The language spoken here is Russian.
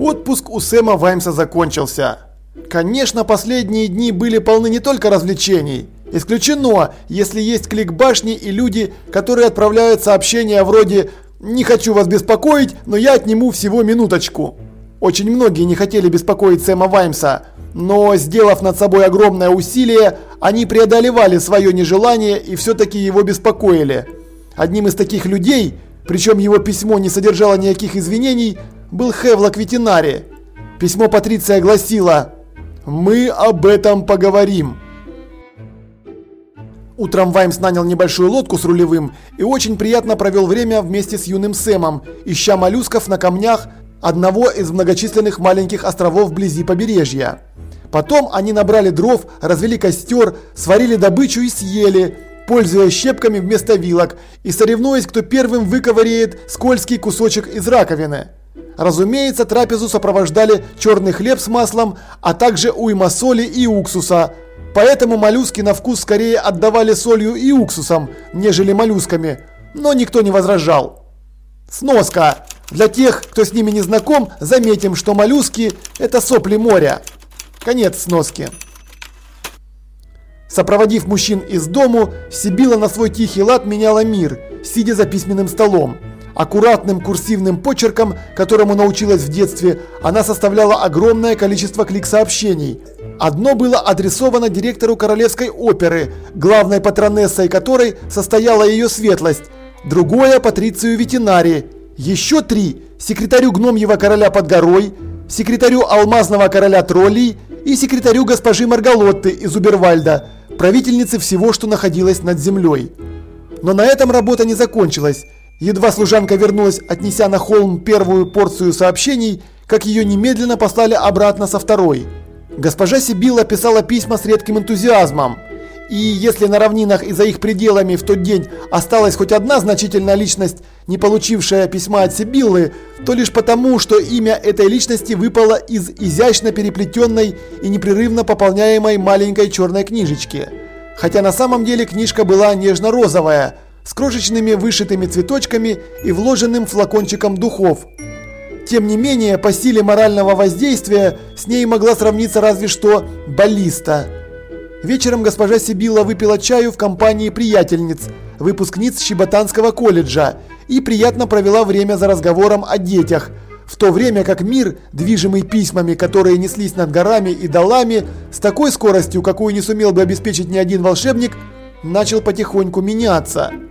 Отпуск у Сэма Ваймса закончился. Конечно, последние дни были полны не только развлечений. Исключено, если есть клик башни и люди, которые отправляют сообщения вроде «Не хочу вас беспокоить, но я отниму всего минуточку». Очень многие не хотели беспокоить Сэма Ваймса, но сделав над собой огромное усилие, они преодолевали свое нежелание и все-таки его беспокоили. Одним из таких людей, причем его письмо не содержало никаких извинений, был Хевлок Ветинари. Письмо Патриция гласило «Мы об этом поговорим». Утром Ваймс нанял небольшую лодку с рулевым и очень приятно провел время вместе с юным Сэмом, ища моллюсков на камнях одного из многочисленных маленьких островов вблизи побережья. Потом они набрали дров, развели костер, сварили добычу и съели, пользуясь щепками вместо вилок и соревнуясь, кто первым выковыряет скользкий кусочек из раковины. Разумеется, трапезу сопровождали черный хлеб с маслом, а также уйма соли и уксуса – Поэтому моллюски на вкус скорее отдавали солью и уксусом, нежели моллюсками, но никто не возражал. Сноска. Для тех, кто с ними не знаком, заметим, что моллюски – это сопли моря. Конец сноски. Сопроводив мужчин из дому, Сибила на свой тихий лад меняла мир, сидя за письменным столом. Аккуратным курсивным почерком, которому научилась в детстве, она составляла огромное количество клик-сообщений. Одно было адресовано директору Королевской оперы, главной патронессой которой состояла ее светлость, другое – Патрицию Ветинари, еще три – секретарю гномьего короля под горой, секретарю алмазного короля троллей и секретарю госпожи Маргалотты из Убервальда, правительницы всего, что находилось над землей. Но на этом работа не закончилась. Едва служанка вернулась, отнеся на холм первую порцию сообщений, как ее немедленно послали обратно со второй. Госпожа Сибилла писала письма с редким энтузиазмом. И если на равнинах и за их пределами в тот день осталась хоть одна значительная личность, не получившая письма от Сибиллы, то лишь потому, что имя этой личности выпало из изящно переплетенной и непрерывно пополняемой маленькой черной книжечки. Хотя на самом деле книжка была нежно-розовая – с крошечными вышитыми цветочками и вложенным флакончиком духов. Тем не менее, по силе морального воздействия с ней могла сравниться разве что баллиста. Вечером госпожа Сибила выпила чаю в компании приятельниц, выпускниц Щеботанского колледжа, и приятно провела время за разговором о детях, в то время как мир, движимый письмами, которые неслись над горами и долами, с такой скоростью, какую не сумел бы обеспечить ни один волшебник, начал потихоньку меняться –